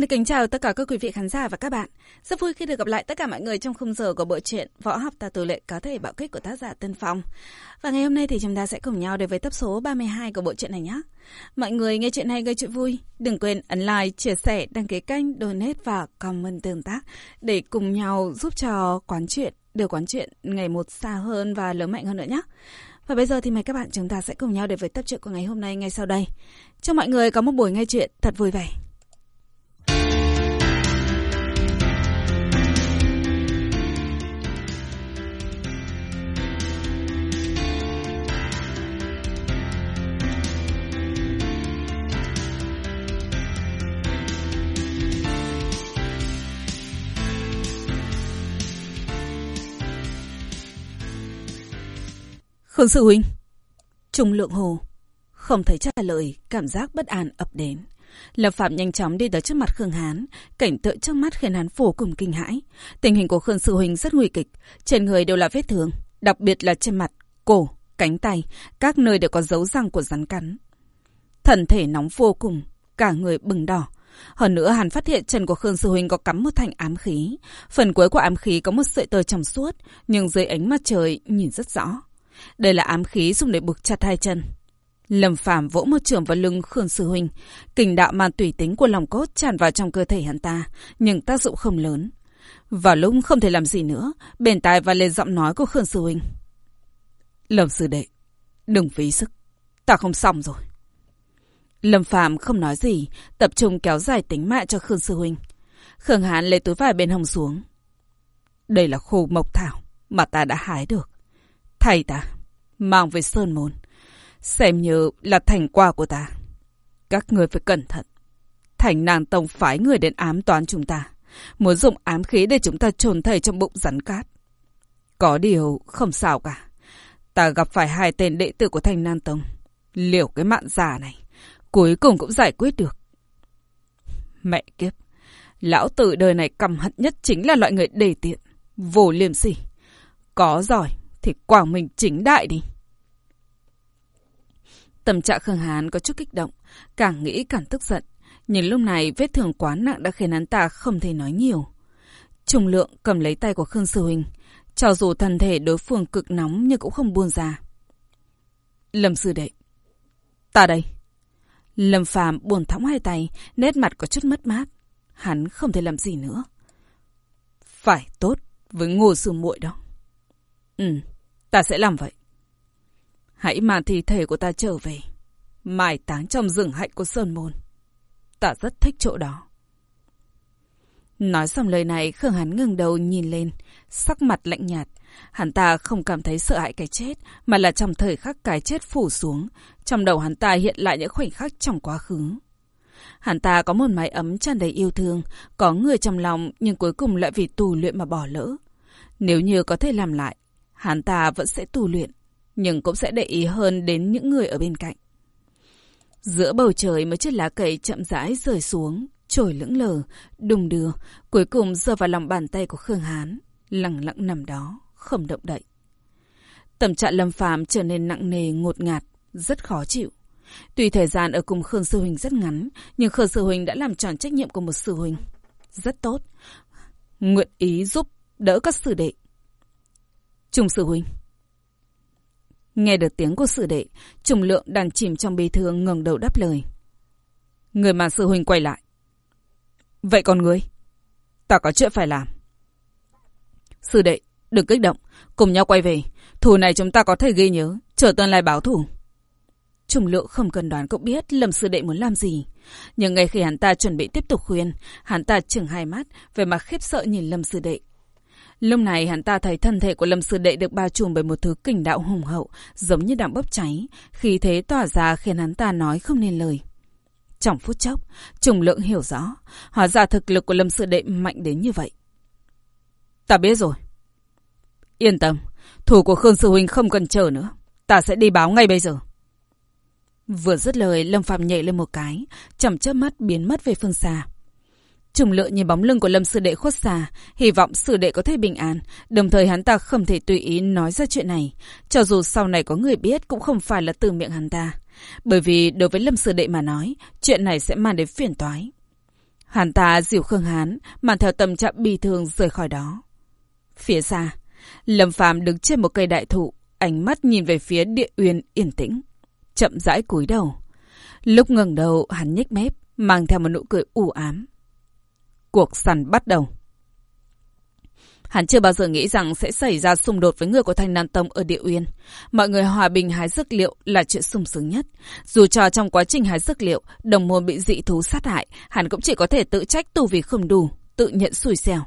Xin được kính chào tất cả các quý vị khán giả và các bạn. Rất vui khi được gặp lại tất cả mọi người trong khung giờ của bộ truyện Võ học tà tù lệ có thể bạo kích của tác giả Tân Phong. Và ngày hôm nay thì chúng ta sẽ cùng nhau đến với tập số 32 của bộ truyện này nhé. Mọi người nghe chuyện hay gây chuyện vui, đừng quên ấn like, chia sẻ, đăng ký kênh, donate và comment tương tác để cùng nhau giúp cho quán chuyện được quán chuyện ngày một xa hơn và lớn mạnh hơn nữa nhé. Và bây giờ thì mời các bạn chúng ta sẽ cùng nhau đến với tập truyện của ngày hôm nay ngay sau đây. Chúc mọi người có một buổi nghe chuyện thật vui vẻ. Khương Sư Huynh. Trung lượng hồ. Không thấy trả lời Cảm giác bất an ập đến. Lập Phạm nhanh chóng đi tới trước mặt Khương Hán Cảnh tượng trước mắt khiến hắn vô cùng kinh hãi. Tình hình của Khương Sư Huynh rất nguy kịch Trên người đều là vết thương Đặc biệt là trên mặt, cổ, cánh tay Các nơi đều có dấu răng của rắn cắn. Thần thể nóng vô cùng Cả người bừng đỏ. Hơn nữa hắn phát hiện chân của Khương Sư Huynh có cắm một thanh ám khí. Phần cuối của ám khí có một sợi tơ trong suốt, nhưng dưới ánh mặt trời nhìn rất rõ. Đây là ám khí dùng để buộc chặt hai chân. Lâm Phàm vỗ một trường vào lưng Khương Sư Huynh. Kình đạo màn tủy tính của lòng cốt tràn vào trong cơ thể hắn ta, nhưng tác dụng không lớn. Vào lúc không thể làm gì nữa, bền tai và lên giọng nói của Khương Sư Huynh. Lâm Sư Đệ, đừng phí sức. Ta không xong rồi. Lâm Phàm không nói gì, tập trung kéo dài tính mạng cho Khương Sư Huynh. Khương Hán lấy túi vải bên hồng xuống. Đây là khô mộc thảo mà ta đã hái được. Thầy ta, mang về Sơn Môn. Xem như là thành quả của ta. Các người phải cẩn thận. Thành nàng tông phái người đến ám toán chúng ta. Muốn dùng ám khí để chúng ta trồn thầy trong bụng rắn cát. Có điều không sao cả. Ta gặp phải hai tên đệ tử của thành nam Tông. liệu cái mạng giả này. Cuối cùng cũng giải quyết được. Mẹ kiếp. Lão tử đời này căm hận nhất chính là loại người đề tiện. Vô liêm sỉ. Có giỏi thì quảng mình chính đại đi. Tâm trạng Khương Hán có chút kích động, càng nghĩ càng tức giận. Nhưng lúc này vết thương quá nặng đã khiến hắn ta không thể nói nhiều. Trùng lượng cầm lấy tay của Khương Sư Huynh. Cho dù thân thể đối phương cực nóng nhưng cũng không buông ra. Lâm Sư Đệ. Ta đây. Lâm Phàm buồn thõng hai tay, nét mặt có chút mất mát. Hắn không thể làm gì nữa. Phải tốt với ngô sư muội đó. Ừ, ta sẽ làm vậy. Hãy mang thi thể của ta trở về. Mai táng trong rừng hạnh của Sơn Môn. Ta rất thích chỗ đó. Nói xong lời này, Khương Hắn ngừng đầu nhìn lên, sắc mặt lạnh nhạt. Hắn ta không cảm thấy sợ hãi cái chết, mà là trong thời khắc cái chết phủ xuống. Trong đầu hắn ta hiện lại những khoảnh khắc trong quá khứ. Hắn ta có một mái ấm tràn đầy yêu thương, có người trong lòng nhưng cuối cùng lại vì tù luyện mà bỏ lỡ. Nếu như có thể làm lại, hắn ta vẫn sẽ tù luyện, nhưng cũng sẽ để ý hơn đến những người ở bên cạnh. Giữa bầu trời mấy chiếc lá cây chậm rãi rơi xuống, trồi lững lờ, đùng đưa, cuối cùng rơi vào lòng bàn tay của Khương Hán, lặng lặng nằm đó, không động đậy. Tâm trạng Lâm Phàm trở nên nặng nề, ngột ngạt, rất khó chịu. Tuy thời gian ở cùng Khương Sư Huynh rất ngắn, nhưng Khương Sư Huynh đã làm tròn trách nhiệm của một Sư Huynh. Rất tốt. Nguyện ý giúp đỡ các sư đệ. Trung Sư Huynh. Nghe được tiếng của sư đệ, Trùng Lượng đàn chìm trong bê thương ngẩng đầu đáp lời. Người mà Sư Huynh quay lại. Vậy còn ngươi? Ta có chuyện phải làm. Sư đệ, đừng kích động, cùng nhau quay về. Thù này chúng ta có thể ghi nhớ, chờ tương lai báo thù. Trùng lượng không cần đoán cũng biết Lâm sư đệ muốn làm gì. Nhưng ngay khi hắn ta chuẩn bị tiếp tục khuyên, hắn ta chừng hai mắt, về mặt khiếp sợ nhìn Lâm sư đệ. Lúc này hắn ta thấy thân thể của Lâm sư đệ được bao trùm bởi một thứ kình đạo hùng hậu, giống như đang bốc cháy, khi thế tỏa ra khiến hắn ta nói không nên lời. Trong phút chốc, trùng lượng hiểu rõ, hóa ra thực lực của Lâm sư đệ mạnh đến như vậy. Ta biết rồi. Yên tâm, thủ của Khương Sư Huynh không cần chờ nữa. Ta sẽ đi báo ngay bây giờ. Vừa dứt lời, Lâm Phạm nhảy lên một cái, chậm chớp mắt biến mất về phương xa. Trùng lựa nhìn bóng lưng của Lâm Sư Đệ khuất xa, hy vọng Sư Đệ có thể bình an, đồng thời hắn ta không thể tùy ý nói ra chuyện này. Cho dù sau này có người biết cũng không phải là từ miệng hắn ta. Bởi vì đối với Lâm Sư Đệ mà nói, chuyện này sẽ mang đến phiền toái. Hắn ta dịu Khương Hán, mang theo tâm trạng bi thương rời khỏi đó. Phía xa, Lâm Phàm đứng trên một cây đại thụ, ánh mắt nhìn về phía địa uyên yên tĩnh. Chậm rãi cúi đầu. Lúc ngẩng đầu, hắn nhếch mép, mang theo một nụ cười u ám. Cuộc săn bắt đầu. Hắn chưa bao giờ nghĩ rằng sẽ xảy ra xung đột với người của Thanh Nam Tông ở địa uyên. Mọi người hòa bình hái dược liệu là chuyện sung sướng nhất. Dù cho trong quá trình hái dược liệu, đồng môn bị dị thú sát hại, hắn cũng chỉ có thể tự trách tu vì không đủ, tự nhận xui xẻo.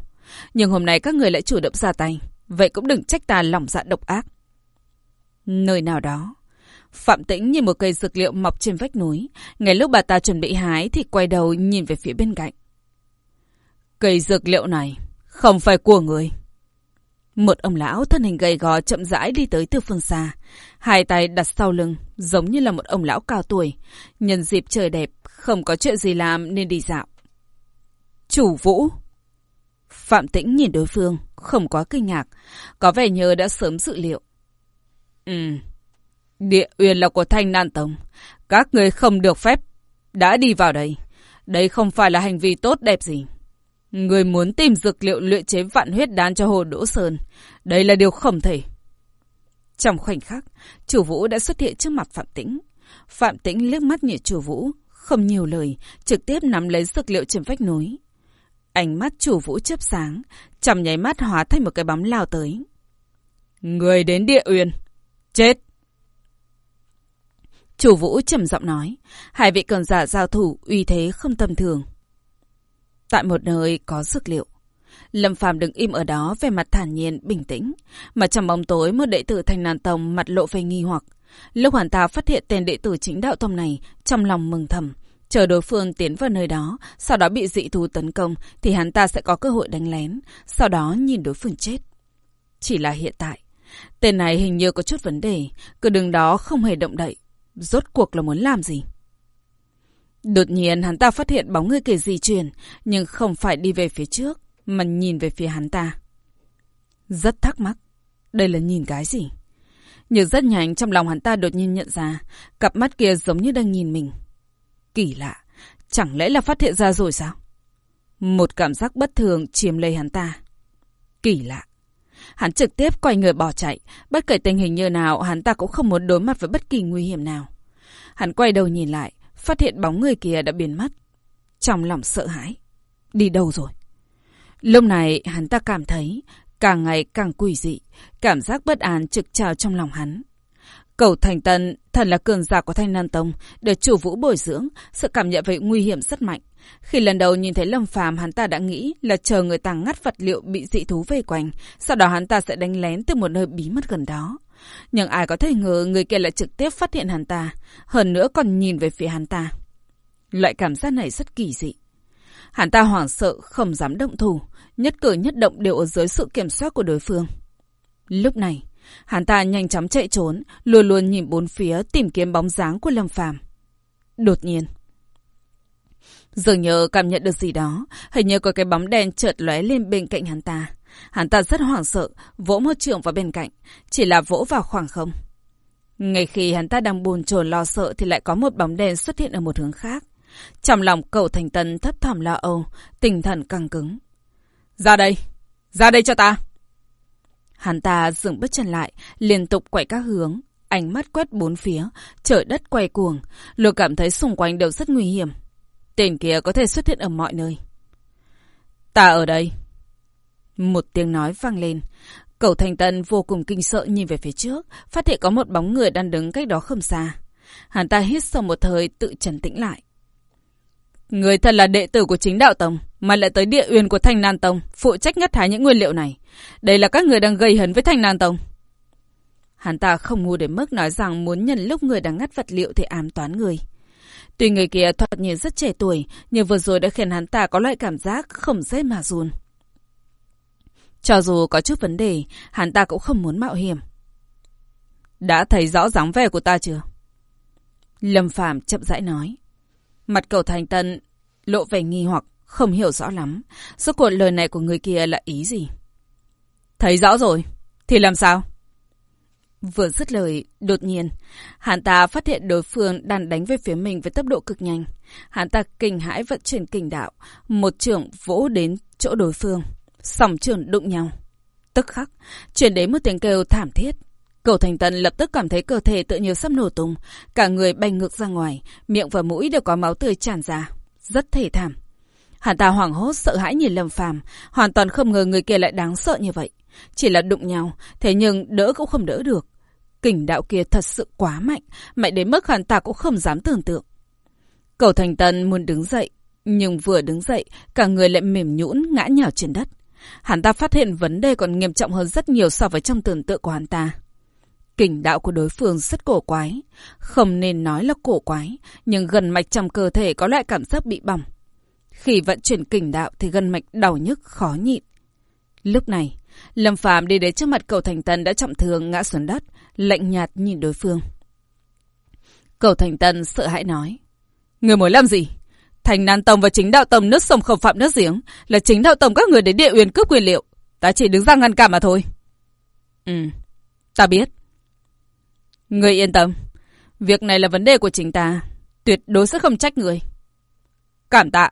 Nhưng hôm nay các người lại chủ động ra tay. Vậy cũng đừng trách ta lòng dạ độc ác. Nơi nào đó, Phạm Tĩnh nhìn một cây dược liệu mọc trên vách núi. Ngay lúc bà ta chuẩn bị hái thì quay đầu nhìn về phía bên cạnh. Cây dược liệu này không phải của người. Một ông lão thân hình gầy gò chậm rãi đi tới từ phương xa. Hai tay đặt sau lưng, giống như là một ông lão cao tuổi. Nhân dịp trời đẹp, không có chuyện gì làm nên đi dạo. Chủ Vũ. Phạm Tĩnh nhìn đối phương, không quá kinh ngạc. Có vẻ như đã sớm dự liệu. Ừ. Địa uyên là của Thanh Nan Tông. Các người không được phép. Đã đi vào đây. Đây không phải là hành vi tốt đẹp gì. Người muốn tìm dược liệu luyện chế vạn huyết đan cho Hồ Đỗ Sơn. Đây là điều không thể. Trong khoảnh khắc, chủ vũ đã xuất hiện trước mặt Phạm Tĩnh. Phạm Tĩnh liếc mắt nhìn chủ vũ, không nhiều lời, trực tiếp nắm lấy dược liệu trên vách núi. Ánh mắt chủ vũ chớp sáng, chầm nháy mắt hóa thành một cái bóng lao tới. Người đến địa uyên. Chết! Chủ vũ trầm giọng nói, hai vị cường giả giao thủ uy thế không tầm thường. Tại một nơi có dược liệu. Lâm Phàm đứng im ở đó về mặt thản nhiên, bình tĩnh. Mà trong bóng tối một đệ tử thành nàn tông mặt lộ về nghi hoặc. Lúc hoàn ta phát hiện tên đệ tử chính đạo tông này, trong lòng mừng thầm. Chờ đối phương tiến vào nơi đó, sau đó bị dị thú tấn công, thì hắn ta sẽ có cơ hội đánh lén. Sau đó nhìn đối phương chết. Chỉ là hiện tại, tên này hình như có chút vấn đề. Cứ đứng đó không hề động đậy. Rốt cuộc là muốn làm gì? Đột nhiên hắn ta phát hiện bóng người kia di chuyển, nhưng không phải đi về phía trước, mà nhìn về phía hắn ta. Rất thắc mắc, đây là nhìn cái gì? Nhưng rất nhanh trong lòng hắn ta đột nhiên nhận ra, cặp mắt kia giống như đang nhìn mình. Kỳ lạ, chẳng lẽ là phát hiện ra rồi sao? Một cảm giác bất thường chiếm lấy hắn ta. Kỳ lạ. Hắn trực tiếp quay người bỏ chạy, bất kể tình hình như nào hắn ta cũng không muốn đối mặt với bất kỳ nguy hiểm nào. Hắn quay đầu nhìn lại, phát hiện bóng người kia đã biến mất. Trong lòng sợ hãi. Đi đâu rồi? Lúc này hắn ta cảm thấy càng ngày càng quỷ dị, cảm giác bất an trực trào trong lòng hắn. Cầu Thành Tân thần là cường giả của Thanh Nan Tông, để chủ vũ bồi dưỡng, sự cảm nhận về nguy hiểm rất mạnh. Khi lần đầu nhìn thấy Lâm Phàm, hắn ta đã nghĩ là chờ người ta ngắt vật liệu bị dị thú vây quanh, sau đó hắn ta sẽ đánh lén từ một nơi bí mật gần đó. Nhưng ai có thể ngờ người kia lại trực tiếp phát hiện hắn ta, hơn nữa còn nhìn về phía hắn ta. Loại cảm giác này rất kỳ dị. Hắn ta hoảng sợ, không dám động thủ, nhất cử nhất động đều ở dưới sự kiểm soát của đối phương. Lúc này, hắn ta nhanh chóng chạy trốn, luôn luôn nhìn bốn phía tìm kiếm bóng dáng của Lâm Phàm. Đột nhiên, dường như cảm nhận được gì đó, hình như có cái bóng đen chợt lóe lên bên cạnh hắn ta. Hắn ta rất hoảng sợ, vỗ một trường vào bên cạnh, chỉ là vỗ vào khoảng không. Ngay khi hắn ta đang buồn chồn lo sợ thì lại có một bóng đen xuất hiện ở một hướng khác. Trong lòng cậu thành tân thấp thỏm lo âu, tinh thần căng cứng. Ra đây! Ra đây cho ta! Hắn ta dừng bước chân lại, liên tục quay các hướng, ánh mắt quét bốn phía, trời đất quay cuồng, luôn cảm thấy xung quanh đều rất nguy hiểm. Tên kia có thể xuất hiện ở mọi nơi. Ta ở đây. Một tiếng nói vang lên. Cậu Thành Tân vô cùng kinh sợ nhìn về phía trước, phát hiện có một bóng người đang đứng cách đó không xa. Hắn ta hít sâu một thời tự trấn tĩnh lại. Người thật là đệ tử của chính đạo tông, mà lại tới địa uyên của Thanh Nan Tông, phụ trách ngắt hái những nguyên liệu này. Đây là các người đang gây hấn với Thanh Nan Tông. Hắn ta không ngu đến mức nói rằng muốn nhận lúc người đang ngắt vật liệu thì ám toán người. Tuy người kia thoạt nhìn rất trẻ tuổi, nhưng vừa rồi đã khiến hắn ta có loại cảm giác không dễ mà run. Cho dù có chút vấn đề, hắn ta cũng không muốn mạo hiểm. Đã thấy rõ dáng vẻ của ta chưa? Lâm Phàm chậm rãi nói. Mặt cầu thành tân lộ vẻ nghi hoặc, không hiểu rõ lắm. Suốt cuộc lời này của người kia là ý gì? Thấy rõ rồi. Thì làm sao? Vừa dứt lời, đột nhiên, hắn ta phát hiện đối phương đang đánh về phía mình với tốc độ cực nhanh. Hắn ta kinh hãi vận chuyển kình đạo, một trưởng vỗ đến chỗ đối phương, sòng trường đụng nhau. Tức khắc, chuyển đến một tiếng kêu thảm thiết. Cầu Thành Tân lập tức cảm thấy cơ thể tự nhiên sắp nổ tung, cả người bay ngược ra ngoài, miệng và mũi đều có máu tươi tràn ra, rất thể thảm. Hắn ta hoảng hốt sợ hãi nhìn Lâm Phàm, hoàn toàn không ngờ người kia lại đáng sợ như vậy. Chỉ là đụng nhau, thế nhưng đỡ cũng không đỡ được. Kình đạo kia thật sự quá mạnh, mạnh đến mức hắn ta cũng không dám tưởng tượng. Cầu Thành Tân muốn đứng dậy, nhưng vừa đứng dậy, cả người lại mềm nhũn ngã nhào trên đất. Hắn ta phát hiện vấn đề còn nghiêm trọng hơn rất nhiều so với trong tưởng tượng của hắn ta. Kình đạo của đối phương rất cổ quái. Không nên nói là cổ quái, nhưng gần mạch trong cơ thể có loại cảm giác bị bỏng. Khi vận chuyển kình đạo thì gần mạch đau nhức khó nhịn. Lúc này, Lâm Phàm đi đến trước mặt cầu Thành Tân đã trọng thương ngã xuống đất, lạnh nhạt nhìn đối phương. Cầu Thành Tân sợ hãi nói. Người muốn làm gì? Thành Nan Tông và chính đạo tông nước sông không phạm nước giếng là chính đạo tông các người đến địa uyên cướp quyền liệu. Ta chỉ đứng ra ngăn cản mà thôi. Ừ, ta biết. Người yên tâm. Việc này là vấn đề của chính ta. Tuyệt đối sẽ không trách người. Cảm tạ.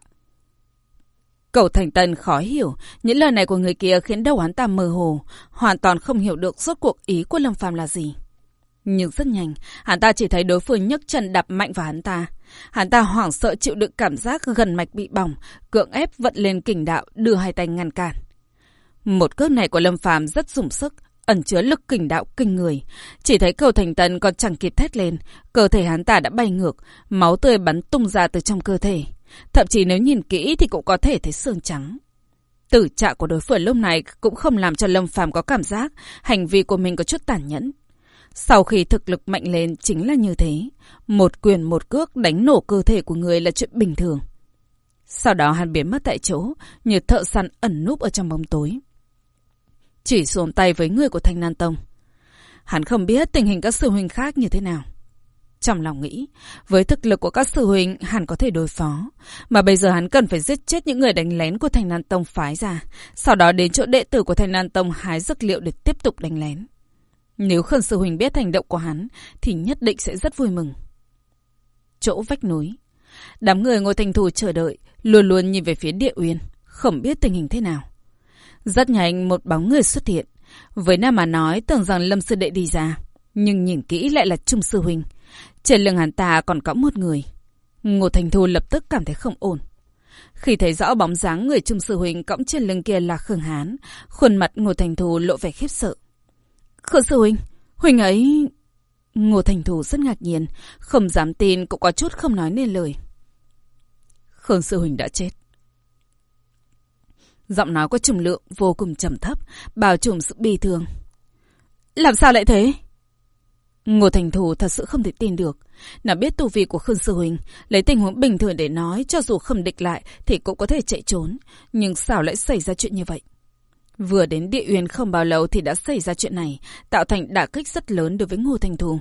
Cầu Thành Tân khó hiểu, những lời này của người kia khiến đầu hắn ta mơ hồ, hoàn toàn không hiểu được rốt cuộc ý của Lâm Phàm là gì. Nhưng rất nhanh, hắn ta chỉ thấy đối phương nhấc chân đạp mạnh vào hắn ta. Hắn ta hoảng sợ chịu đựng cảm giác gần mạch bị bỏng, cưỡng ép vận lên kình đạo, đưa hai tay ngăn cản. Một cước này của Lâm Phàm rất dùng sức, ẩn chứa lực kình đạo kinh người. Chỉ thấy cầu thành tần còn chẳng kịp thét lên, cơ thể hắn ta đã bay ngược, máu tươi bắn tung ra từ trong cơ thể. Thậm chí nếu nhìn kỹ thì cũng có thể thấy xương trắng. Tử trạng của đối phương lúc này cũng không làm cho Lâm Phàm có cảm giác hành vi của mình có chút tàn nhẫn. Sau khi thực lực mạnh lên chính là như thế. Một quyền một cước đánh nổ cơ thể của người là chuyện bình thường. Sau đó hắn biến mất tại chỗ, như thợ săn ẩn núp ở trong bóng tối. Chỉ xuống tay với người của Thanh Nan Tông. Hắn không biết tình hình các sư huynh khác như thế nào. Trong lòng nghĩ, với thực lực của các sư huynh, hắn có thể đối phó. Mà bây giờ hắn cần phải giết chết những người đánh lén của Thành Nan Tông phái ra. Sau đó đến chỗ đệ tử của Thành Nan Tông hái dược liệu để tiếp tục đánh lén. Nếu Khẩn Sư Huỳnh biết hành động của hắn, thì nhất định sẽ rất vui mừng. Chỗ vách núi. Đám người ngồi thành thù chờ đợi, luôn luôn nhìn về phía địa uyên, không biết tình hình thế nào. Rất nhanh một bóng người xuất hiện. Với Nam mà nói tưởng rằng Lâm Sư Đệ đi ra, nhưng nhìn kỹ lại là Trung Sư Huỳnh. Trên lưng hắn ta còn có một người. Ngô Thành Thu lập tức cảm thấy không ổn. Khi thấy rõ bóng dáng người Trung Sư Huỳnh cõng trên lưng kia là Khương Hán, khuôn mặt Ngô Thành Thu lộ vẻ khiếp sợ. Khương Sư Huỳnh, Huỳnh ấy... Ngô Thành Thủ rất ngạc nhiên, không dám tin cũng có chút không nói nên lời. Khương Sư Huỳnh đã chết. Giọng nói của trùng lượng vô cùng trầm thấp, bao trùm sự bi thương. Làm sao lại thế? Ngô Thành Thủ thật sự không thể tin được. Nào biết tu vi của Khương Sư Huỳnh, lấy tình huống bình thường để nói, cho dù không địch lại thì cũng có thể chạy trốn. Nhưng sao lại xảy ra chuyện như vậy? Vừa đến địa uyên không bao lâu thì đã xảy ra chuyện này, tạo thành đả kích rất lớn đối với Ngô Thành Thù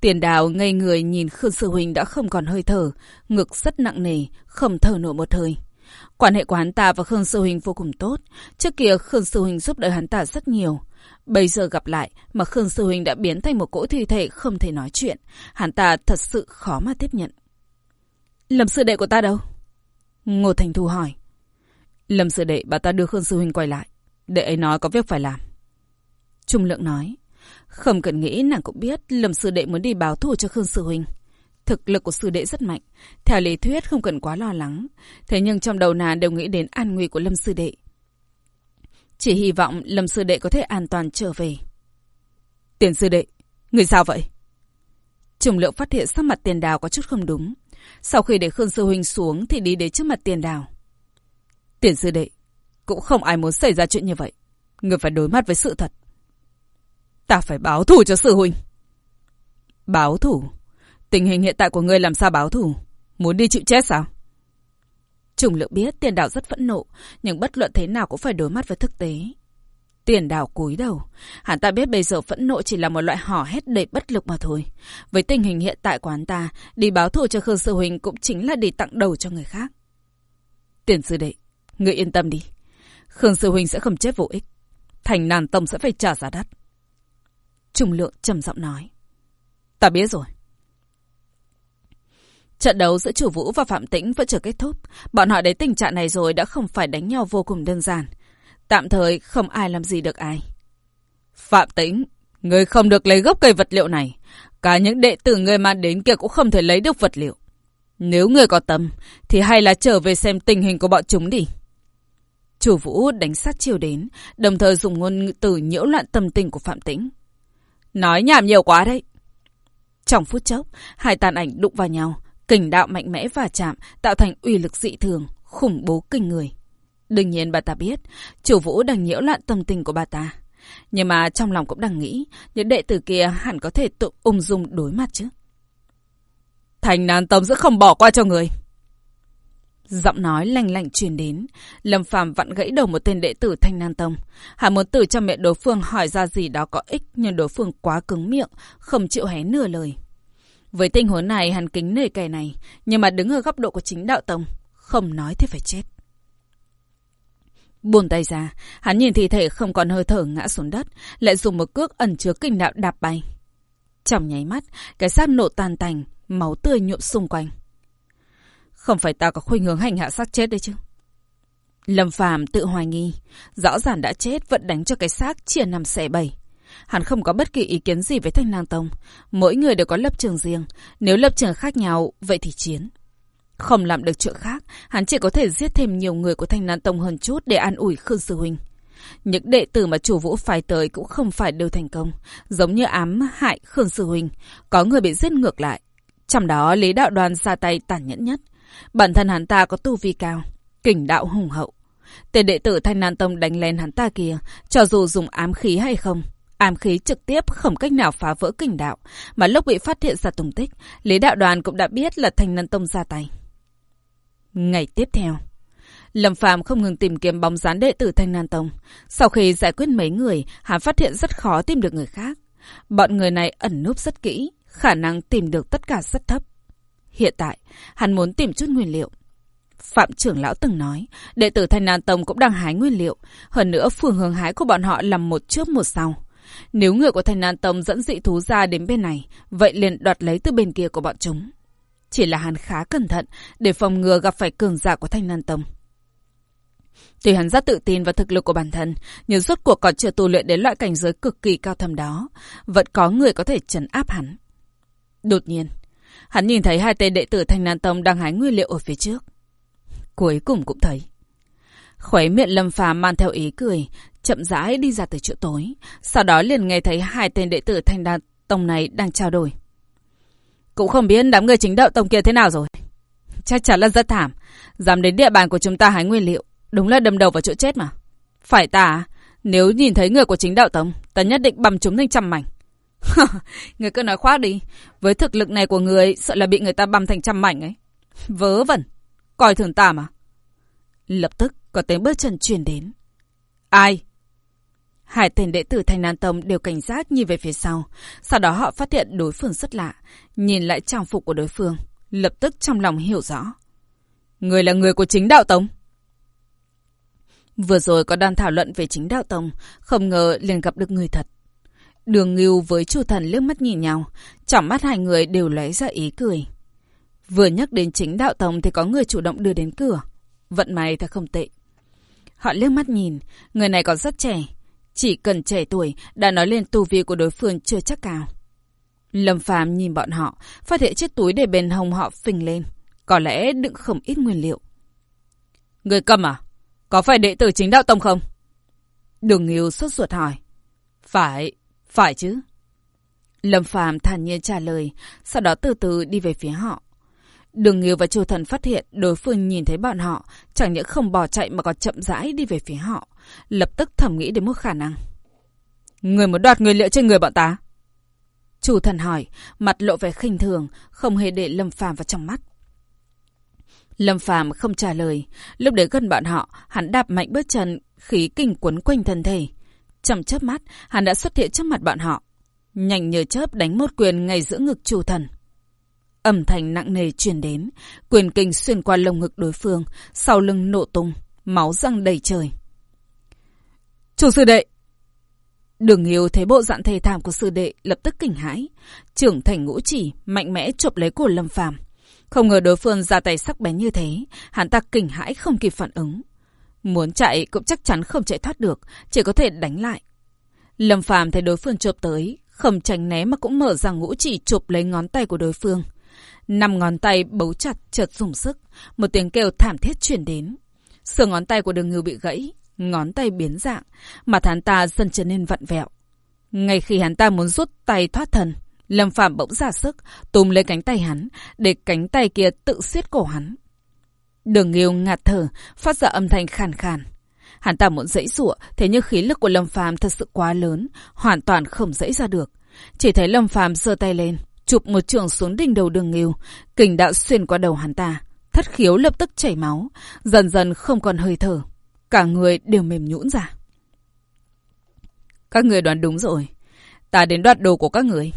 Tiền đào ngây người nhìn Khương Sư Huỳnh đã không còn hơi thở, ngực rất nặng nề, không thở nổi một hơi. Quan hệ của hắn ta và Khương Sư Huỳnh vô cùng tốt. Trước kia Khương Sư Huỳnh giúp đỡ hắn ta rất nhiều. Bây giờ gặp lại mà Khương Sư Huỳnh đã biến thành một cỗ thi thể không thể nói chuyện. Hắn ta thật sự khó mà tiếp nhận. Lâm sư đệ của ta đâu? Ngô Thành Thu hỏi. Lâm sư đệ bà ta đưa Khương Sư huynh quay lại. Đệ ấy nói có việc phải làm. Trung lượng nói. Không cần nghĩ nàng cũng biết Lâm sư đệ muốn đi báo thù cho Khương Sư huynh Thực lực của sư đệ rất mạnh. Theo lý thuyết không cần quá lo lắng. Thế nhưng trong đầu nàng đều nghĩ đến an nguy của Lâm sư đệ. Chỉ hy vọng Lâm sư đệ có thể an toàn trở về. Tiền sư đệ, người sao vậy? Trùng lượng phát hiện sắc mặt tiền đào có chút không đúng. Sau khi để Khương Sư Huynh xuống thì đi đến trước mặt tiền đào. Tiền sư đệ, cũng không ai muốn xảy ra chuyện như vậy. Người phải đối mặt với sự thật. Ta phải báo thù cho sư huynh. Báo thù? Tình hình hiện tại của ngươi làm sao báo thù? Muốn đi chịu chết sao? Trùng lượng biết tiền đào rất phẫn nộ, nhưng bất luận thế nào cũng phải đối mặt với thực tế. Tiền đào cúi đầu. Hắn ta biết bây giờ phẫn nộ chỉ là một loại hò hét đầy bất lực mà thôi. Với tình hình hiện tại của hắn ta, đi báo thù cho Khương Sư Huỳnh cũng chính là đi tặng đầu cho người khác. Tiền sư đệ, ngươi yên tâm đi. Khương Sư huynh sẽ không chết vô ích. Thành Nàn Tông sẽ phải trả giá đắt. Trung Lượng trầm giọng nói. Ta biết rồi. Trận đấu giữa Chủ Vũ và Phạm Tĩnh vẫn chưa kết thúc. Bọn họ đến tình trạng này rồi đã không phải đánh nhau vô cùng đơn giản. Tạm thời không ai làm gì được ai. Phạm Tĩnh, người không được lấy gốc cây vật liệu này. Cả những đệ tử người mang đến kia cũng không thể lấy được vật liệu. Nếu người có tâm, thì hay là trở về xem tình hình của bọn chúng đi. Chủ Vũ đánh sát chiều đến, đồng thời dùng ngôn từ nhiễu loạn tâm tình của Phạm Tĩnh. Nói nhảm nhiều quá đấy. Trong phút chốc, hai tàn ảnh đụng vào nhau, kình đạo mạnh mẽ và chạm tạo thành uy lực dị thường, khủng bố kinh người. Đương nhiên bà ta biết, chủ vũ đang nhiễu loạn tâm tình của bà ta. Nhưng mà trong lòng cũng đang nghĩ, những đệ tử kia hẳn có thể tự ung dung đối mặt chứ. Thành Nan Tông sẽ không bỏ qua cho người. Giọng nói lanh lạnh truyền đến, Lâm Phàm vặn gãy đầu một tên đệ tử Thanh Nan Tông. Hắn muốn từ trong miệng đối phương hỏi ra gì đó có ích, nhưng đối phương quá cứng miệng, không chịu hé nửa lời. Với tình huống này, hắn kính nể kẻ này, nhưng mà đứng ở góc độ của chính đạo tông, không nói thì phải chết. Buồn tay ra, hắn nhìn thi thể không còn hơi thở ngã xuống đất, lại dùng một cước ẩn chứa kinh đạo đạp bay. Trong nháy mắt, cái xác nổ tan tành, máu tươi nhuộm xung quanh. Không phải ta có khuynh hướng hành hạ xác chết đấy chứ. Lâm Phàm tự hoài nghi, rõ ràng đã chết vẫn đánh cho cái xác chia nằm xẻ bảy. Hắn không có bất kỳ ý kiến gì với Thanh Lang Tông. Mỗi người đều có lập trường riêng. Nếu lập trường khác nhau, vậy thì chiến. Không làm được chuyện khác, hắn chỉ có thể giết thêm nhiều người của Thanh Lan Tông hơn chút để an ủi Khương Sư Huynh. Những đệ tử mà chủ vũ phái tới cũng không phải đều thành công, giống như ám hại Khương Sư Huynh. Có người bị giết ngược lại. Trong đó Lý Đạo Đoàn ra tay tàn nhẫn nhất. Bản thân hắn ta có tu vi cao, kình đạo hùng hậu. Tên đệ tử Thanh Nan Tông đánh lên hắn ta kia, cho dù dùng ám khí hay không, ám khí trực tiếp không cách nào phá vỡ kình đạo, mà lúc bị phát hiện ra tung tích, Lý Đạo Đoàn cũng đã biết là Thanh Nan Tông ra tay. Ngày tiếp theo, Lâm Phàm không ngừng tìm kiếm bóng dáng đệ tử Thanh Nan Tông. Sau khi giải quyết mấy người, hắn phát hiện rất khó tìm được người khác. Bọn người này ẩn núp rất kỹ, khả năng tìm được tất cả rất thấp. Hiện tại, hắn muốn tìm chút nguyên liệu. Phạm trưởng lão từng nói, đệ tử Thanh Nan Tông cũng đang hái nguyên liệu. Hơn nữa, phương hướng hái của bọn họ là một trước một sau. Nếu người của Thanh Nan Tông dẫn dị thú ra đến bên này, vậy liền đoạt lấy từ bên kia của bọn chúng. Chỉ là hắn khá cẩn thận để phòng ngừa gặp phải cường giả của Thanh Nan Tông. Tuy hắn rất tự tin vào thực lực của bản thân, nhưng rốt cuộc còn chưa tu luyện đến loại cảnh giới cực kỳ cao thâm đó. Vẫn có người có thể trấn áp hắn. Đột nhiên, hắn nhìn thấy hai tên đệ tử Thanh Nan Tông đang hái nguyên liệu ở phía trước. Cuối cùng cũng thấy. Khuấy miệng lâm phàm mang theo ý cười, chậm rãi đi ra từ chỗ tối. Sau đó liền nghe thấy hai tên đệ tử Thanh Nan Tông này đang trao đổi. Cũng không biết đám người chính đạo tông kia thế nào rồi. Chắc chắn là rất thảm. Dám đến địa bàn của chúng ta hái nguyên liệu. Đúng là đâm đầu vào chỗ chết mà. Phải ta? Nếu nhìn thấy người của chính đạo tông, ta nhất định bầm chúng thành trăm mảnh. người cứ nói khoác đi. Với thực lực này của người, sợ là bị người ta băm thành trăm mảnh ấy. Vớ vẩn. Coi thường ta mà. Lập tức có tiếng bước chân truyền đến. Ai? Hai tên đệ tử Thanh Nan Tông đều cảnh giác nhìn về phía sau. Sau đó họ phát hiện đối phương rất lạ. Nhìn lại trang phục của đối phương. Lập tức trong lòng hiểu rõ. Người là người của chính đạo Tông. Vừa rồi có đang thảo luận về chính đạo Tông. Không ngờ liền gặp được người thật. Đường Ngưu với chu thần liếc mắt nhìn nhau. Trong mắt hai người đều lấy ra ý cười. Vừa nhắc đến chính đạo Tông thì có người chủ động đưa đến cửa. Vận may thật không tệ. Họ liếc mắt nhìn. Người này còn rất trẻ. Chỉ cần trẻ tuổi đã nói lên tu vi của đối phương chưa chắc cao. Lâm Phàm nhìn bọn họ, phát hiện chiếc túi để bên hông họ phình lên. Có lẽ đựng không ít nguyên liệu. Người cầm à? Có phải đệ tử chính đạo tông không? Đường Nghiêu sốt ruột hỏi. Phải, phải chứ. Lâm Phàm thản nhiên trả lời, sau đó từ từ đi về phía họ. Đường Nghiêu và Chu Thần phát hiện đối phương nhìn thấy bọn họ, chẳng những không bỏ chạy mà còn chậm rãi đi về phía họ, lập tức thẩm nghĩ đến một khả năng. Người muốn đoạt người liệu trên người bọn ta? Chu Thần hỏi, mặt lộ vẻ khinh thường, không hề để Lâm Phàm vào trong mắt. Lâm Phàm không trả lời, lúc đến gần bọn họ, hắn đạp mạnh bước chân, khí kinh quấn quanh thân thể. Trong chớp mắt, hắn đã xuất hiện trước mặt bọn họ. Nhanh như chớp đánh một quyền ngay giữa ngực chủ Thần. Âm thanh nặng nề truyền đến, quyền kinh xuyên qua lồng ngực đối phương, sau lưng nổ tung, máu răng đầy trời. Chủ sư đệ, Đường Hiếu thấy bộ dạng thê thảm của sư đệ lập tức kinh hãi. Trưởng thành ngũ chỉ, mạnh mẽ chụp lấy cổ Lâm Phàm Không ngờ đối phương ra tay sắc bén như thế, hắn ta kinh hãi không kịp phản ứng. Muốn chạy cũng chắc chắn không chạy thoát được, chỉ có thể đánh lại. Lâm Phàm thấy đối phương chụp tới, không tránh né mà cũng mở ra ngũ chỉ chụp lấy ngón tay của đối phương. Năm ngón tay bấu chặt chợt dùng sức, một tiếng kêu thảm thiết chuyển đến. Sườn ngón tay của đường ngưu bị gãy, ngón tay biến dạng, mặt hắn ta dần trở nên vặn vẹo. Ngay khi hắn ta muốn rút tay thoát thần, Lâm Phạm bỗng ra sức, túm lấy cánh tay hắn, để cánh tay kia tự siết cổ hắn. Đường Nghiêu ngạt thở, phát ra âm thanh khàn khàn. Hắn ta muốn dãy rụa, thế nhưng khí lực của Lâm Phàm thật sự quá lớn, hoàn toàn không dãy ra được. Chỉ thấy Lâm Phàm giơ tay lên, chụp một trường xuống đỉnh đầu Đường Nghiêu, kình đạo xuyên qua đầu hắn ta, thất khiếu lập tức chảy máu, dần dần không còn hơi thở, cả người đều mềm nhũn ra. Các người đoán đúng rồi, ta đến đoạt đồ của các người.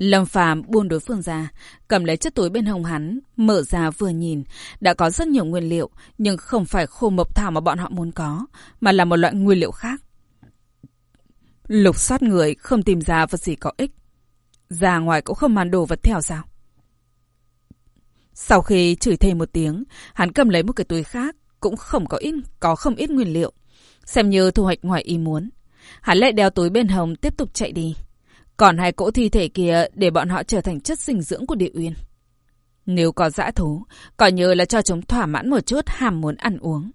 Lâm Phàm buông đối phương ra, cầm lấy chiếc túi bên hông hắn, mở ra vừa nhìn, đã có rất nhiều nguyên liệu, nhưng không phải khô mộc thảo mà bọn họ muốn có, mà là một loại nguyên liệu khác. Lục soát người không tìm ra vật gì có ích. Ra ngoài cũng không mang đồ vật theo sao. Sau khi chửi thề một tiếng, hắn cầm lấy một cái túi khác, cũng không có ít, có không ít nguyên liệu. Xem như thu hoạch ngoài ý muốn. Hắn lại đeo túi bên hông tiếp tục chạy đi. Còn hai cỗ thi thể kia để bọn họ trở thành chất dinh dưỡng của địa uyên. Nếu có dã thú, coi như là cho chúng thỏa mãn một chút hàm muốn ăn uống.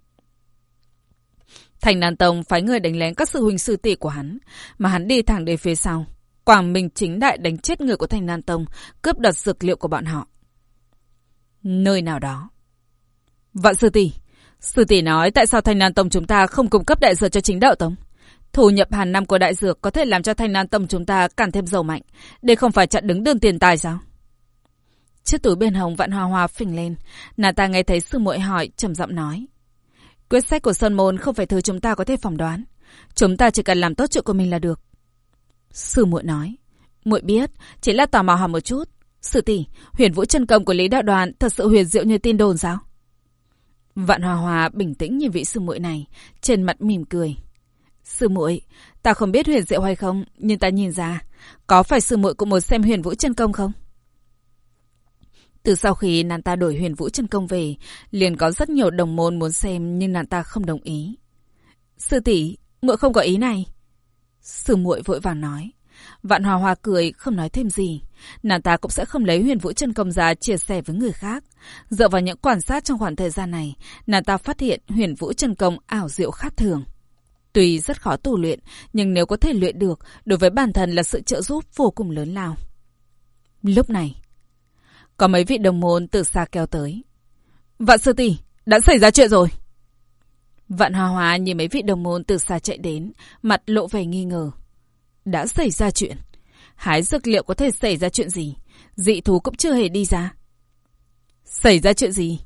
Thành Nan Tông phái người đánh lén các sư huynh sư tỷ của hắn, mà hắn đi thẳng đến phía sau. Quảng Minh chính đại đánh chết người của Thành Nan Tông, cướp đoạt dược liệu của bọn họ. Nơi nào đó. Vạn sư tỷ, sư tỷ nói tại sao Thành Nan Tông chúng ta không cung cấp đại dược cho chính đạo tông? Thu nhập hàng năm của đại dược có thể làm cho thanh nan tâm chúng ta càng thêm giàu mạnh. Đây không phải chặn đứng đường tiền tài sao? Chiếc túi bên hồng vạn hoa hoa phình lên. Nàng ta nghe thấy sư muội hỏi, trầm giọng nói. Quyết sách của Sơn Môn không phải thứ chúng ta có thể phỏng đoán. Chúng ta chỉ cần làm tốt chuyện của mình là được. Sư muội nói. muội biết, chỉ là tò mò hỏi một chút. Sư tỷ, huyền vũ chân công của Lý Đạo Đoàn thật sự huyền diệu như tin đồn sao? Vạn Hòa Hòa bình tĩnh nhìn vị sư muội này, trên mặt mỉm cười. Sư muội, ta không biết huyền diệu hay không, nhưng ta nhìn ra, có phải sư muội cũng muốn xem huyền vũ chân công không? Từ sau khi nàng ta đổi huyền vũ chân công về, liền có rất nhiều đồng môn muốn xem nhưng nàng ta không đồng ý. Sư tỷ, muội không có ý này. Sư muội vội vàng nói. Vạn Hòa Hòa cười, không nói thêm gì. Nàng ta cũng sẽ không lấy huyền vũ chân công ra chia sẻ với người khác. Dựa vào những quan sát trong khoảng thời gian này, nàng ta phát hiện huyền vũ chân công ảo diệu khác thường. Tuy rất khó tu luyện, nhưng nếu có thể luyện được, đối với bản thân là sự trợ giúp vô cùng lớn lao. Lúc này, có mấy vị đồng môn từ xa kéo tới. Vạn sư tỷ, đã xảy ra chuyện rồi. Vạn hòa hòa nhìn mấy vị đồng môn từ xa chạy đến, mặt lộ vẻ nghi ngờ. Đã xảy ra chuyện. Hái dược liệu có thể xảy ra chuyện gì? Dị thú cũng chưa hề đi ra. Xảy ra chuyện gì?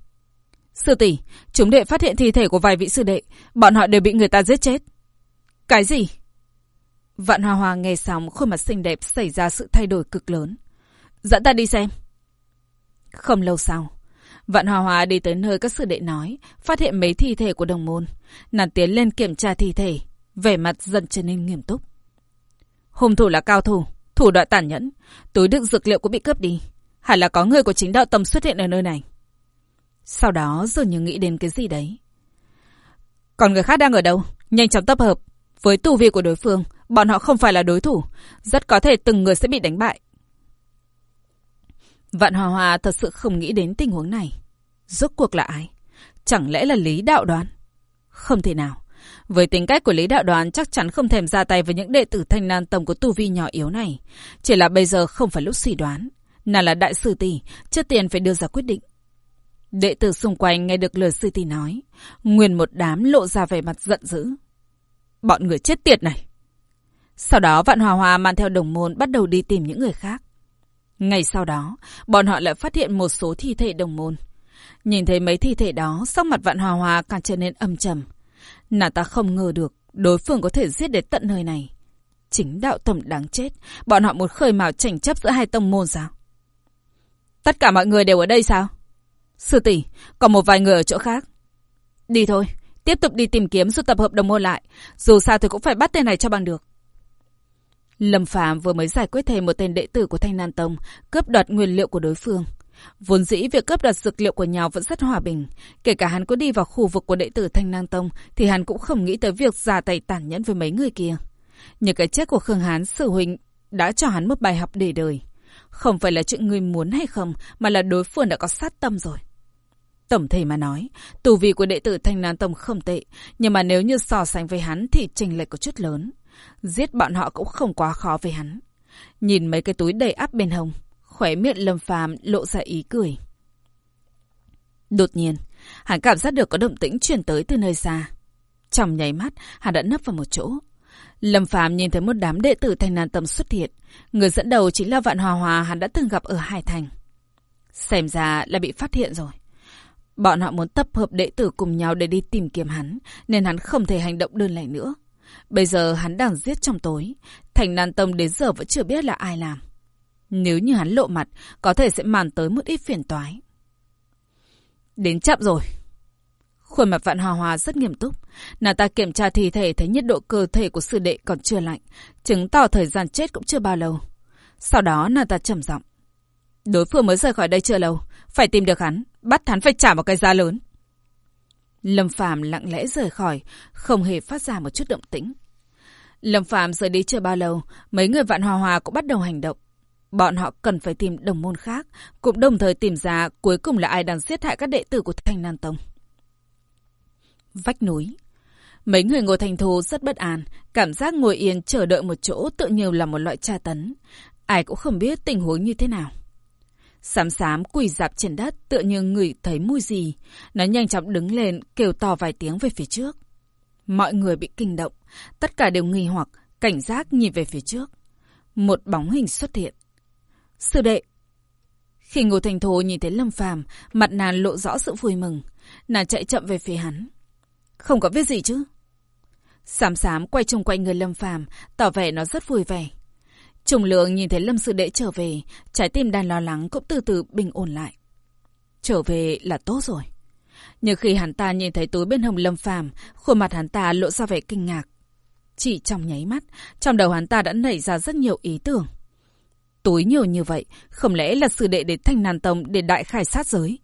Sư tỷ, chúng đệ phát hiện thi thể của vài vị sư đệ, bọn họ đều bị người ta giết chết. Cái gì? Vạn Hoa Hoa nghe xong khuôn mặt xinh đẹp xảy ra sự thay đổi cực lớn. Dẫn ta đi xem. Không lâu sau, Vạn Hoa Hoa đi tới nơi các sư đệ nói, phát hiện mấy thi thể của đồng môn. Nàng tiến lên kiểm tra thi thể, vẻ mặt dần trở nên nghiêm túc. Hùng thủ là cao thủ, thủ đoạn tàn nhẫn, túi đựng dược liệu cũng bị cướp đi. Hẳn là có người của chính đạo tâm xuất hiện ở nơi này. Sau đó dường như nghĩ đến cái gì đấy. Còn người khác đang ở đâu? Nhanh chóng tập hợp, với tu vi của đối phương, bọn họ không phải là đối thủ. Rất có thể từng người sẽ bị đánh bại. Vạn Hòa Hòa thật sự không nghĩ đến tình huống này. Rốt cuộc là ai? Chẳng lẽ là Lý Đạo Đoán? Không thể nào. Với tính cách của Lý Đạo Đoán chắc chắn không thèm ra tay với những đệ tử thanh nan tầm của tu vi nhỏ yếu này. Chỉ là bây giờ không phải lúc suy đoán. Nàng là đại sư tỷ, trước tiên phải đưa ra quyết định. Đệ tử xung quanh nghe được lời sư tỷ nói. Nguyên một đám lộ ra vẻ mặt giận dữ. Bọn người chết tiệt này. Sau đó Vạn Hòa Hòa mang theo đồng môn bắt đầu đi tìm những người khác. Ngày sau đó, bọn họ lại phát hiện một số thi thể đồng môn. Nhìn thấy mấy thi thể đó, sắc mặt Vạn Hòa Hòa càng trở nên âm trầm. Nàng ta không ngờ được đối phương có thể giết đến tận nơi này. Chính đạo tầm đáng chết, bọn họ một khơi mào tranh chấp giữa hai tông môn sao? Tất cả mọi người đều ở đây sao? Sư tỷ, còn một vài người ở chỗ khác. Đi thôi, Tiếp tục đi tìm kiếm rồi tập hợp đồng môn lại. Dù sao thì cũng phải bắt tên này cho bằng được. Lâm Phạm vừa mới giải quyết thêm một tên đệ tử của Thanh Nan Tông, cướp đoạt nguyên liệu của đối phương. Vốn dĩ việc cướp đoạt dược liệu của nhau vẫn rất hòa bình. Kể cả hắn có đi vào khu vực của đệ tử Thanh Nan Tông, thì hắn cũng không nghĩ tới việc ra tay tàn nhẫn với mấy người kia. Nhưng cái chết của Khương Hán, sư huynh đã cho hắn một bài học để đời. Không phải là chuyện người muốn hay không, mà là đối phương đã có sát tâm rồi. Tổng thể mà nói, tù vị của đệ tử Thanh Nan Tông không tệ, nhưng mà nếu như so sánh với hắn thì trình lệch có chút lớn. Giết bọn họ cũng không quá khó với hắn. Nhìn mấy cái túi đầy áp bên hông, khỏe miệng Lâm Phàm lộ ra ý cười. Đột nhiên, hắn cảm giác được có động tĩnh truyền tới từ nơi xa. Trong nháy mắt, hắn đã nấp vào một chỗ. Lâm Phàm nhìn thấy một đám đệ tử Thanh Nan Tông xuất hiện. Người dẫn đầu chính là Vạn Hòa Hòa hắn đã từng gặp ở Hải Thành. Xem ra là bị phát hiện rồi. Bọn họ muốn tập hợp đệ tử cùng nhau để đi tìm kiếm hắn, nên hắn không thể hành động đơn lẻ nữa. Bây giờ hắn đang giết trong tối. Thành Nan Tông đến giờ vẫn chưa biết là ai làm. Nếu như hắn lộ mặt, có thể sẽ màn tới một ít phiền toái. Đến chậm rồi. Khuôn mặt vạn hòa hòa rất nghiêm túc. Nàng ta kiểm tra thi thể thấy nhiệt độ cơ thể của sư đệ còn chưa lạnh, chứng tỏ thời gian chết cũng chưa bao lâu. Sau đó nàng ta trầm giọng. Đối phương mới rời khỏi đây chưa lâu, phải tìm được hắn, bắt hắn phải trả một cái giá lớn. Lâm Phàm lặng lẽ rời khỏi, không hề phát ra một chút động tĩnh. Lâm Phàm rời đi chưa bao lâu, mấy người vạn hòa hòa cũng bắt đầu hành động. Bọn họ cần phải tìm đồng môn khác, cũng đồng thời tìm ra cuối cùng là ai đang giết hại các đệ tử của Thanh Nan Tông. Vách núi Mấy người ngồi thành thù rất bất an, cảm giác ngồi yên chờ đợi một chỗ tự nhiều là một loại tra tấn. Ai cũng không biết tình huống như thế nào. Sám sám quỳ dạp trên đất tựa như ngửi thấy mùi gì. Nó nhanh chóng đứng lên kêu to vài tiếng về phía trước. Mọi người bị kinh động. Tất cả đều nghi hoặc, cảnh giác nhìn về phía trước. Một bóng hình xuất hiện. Sư đệ! Khi Ngô Thành Thố nhìn thấy Lâm Phàm, mặt nàng lộ rõ sự vui mừng. Nàng chạy chậm về phía hắn. Không có biết gì chứ? Sám sám quay chung quanh người Lâm Phàm, tỏ vẻ nó rất vui vẻ. Trùng lượng nhìn thấy Lâm Sư Đệ trở về, trái tim đang lo lắng cũng từ từ bình ổn lại. Trở về là tốt rồi. Nhưng khi hắn ta nhìn thấy túi bên hồng Lâm Phàm, khuôn mặt hắn ta lộ ra vẻ kinh ngạc. Chỉ trong nháy mắt, trong đầu hắn ta đã nảy ra rất nhiều ý tưởng. Túi nhiều như vậy, không lẽ là sư đệ đến thanh nàn tông để đại khai sát giới?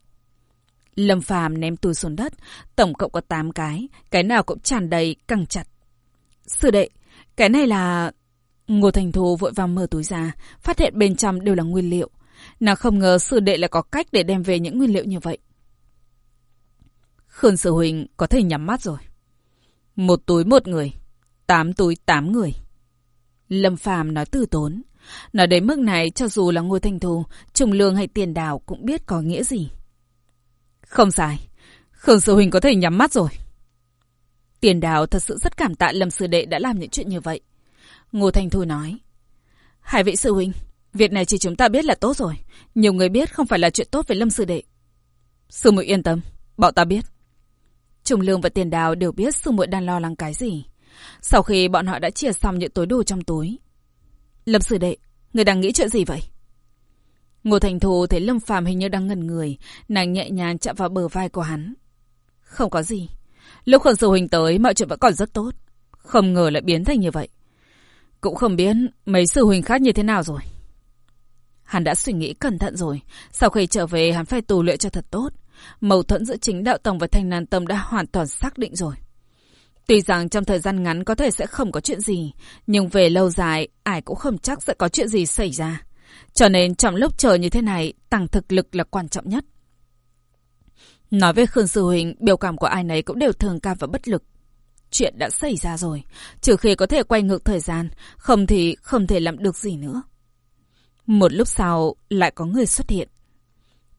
Lâm Phàm ném túi xuống đất, tổng cộng có 8 cái, cái nào cũng tràn đầy, căng chặt. Sư đệ, cái này là... Ngô Thành Thù vội vàng mở túi ra, phát hiện bên trong đều là nguyên liệu. Nàng không ngờ sư đệ lại có cách để đem về những nguyên liệu như vậy. Khương sư Huỳnh có thể nhắm mắt rồi. Một túi một người, tám túi tám người. Lâm Phàm nói từ tốn. Nói đến mức này, cho dù là Ngô Thành Thù, Trùng Lương hay Tiền Đào cũng biết có nghĩa gì. Không sai. Khương sư Huỳnh có thể nhắm mắt rồi. Tiền Đào thật sự rất cảm tạ Lâm Sư Đệ đã làm những chuyện như vậy. Ngô Thành Thu nói. Hai vị sư huynh, việc này chỉ chúng ta biết là tốt rồi. Nhiều người biết không phải là chuyện tốt với Lâm Sư Đệ. Sư muội yên tâm, bọn ta biết. Trùng Lương và Tiền Đào đều biết sư muội đang lo lắng cái gì. Sau khi bọn họ đã chia xong những túi đồ trong túi. Lâm Sư Đệ, người đang nghĩ chuyện gì vậy? Ngô Thành Thu thấy Lâm Phàm hình như đang ngẩn người, nàng nhẹ nhàng chạm vào bờ vai của hắn. Không có gì. Lúc Khẩn Sư Huynh tới, mọi chuyện vẫn còn rất tốt. Không ngờ lại biến thành như vậy. Cũng không biết mấy sư huynh khác như thế nào rồi. Hắn đã suy nghĩ cẩn thận rồi. Sau khi trở về hắn phải tù luyện cho thật tốt. Mâu thuẫn giữa chính đạo tổng và thanh nan tâm đã hoàn toàn xác định rồi. Tuy rằng trong thời gian ngắn có thể sẽ không có chuyện gì, nhưng về lâu dài, ai cũng không chắc sẽ có chuyện gì xảy ra. Cho nên trong lúc chờ như thế này, tăng thực lực là quan trọng nhất. Nói về Khương Sư Huỳnh, biểu cảm của ai nấy cũng đều thường cảm và bất lực. Chuyện đã xảy ra rồi, trừ khi có thể quay ngược thời gian, không thì không thể làm được gì nữa. Một lúc sau, lại có người xuất hiện.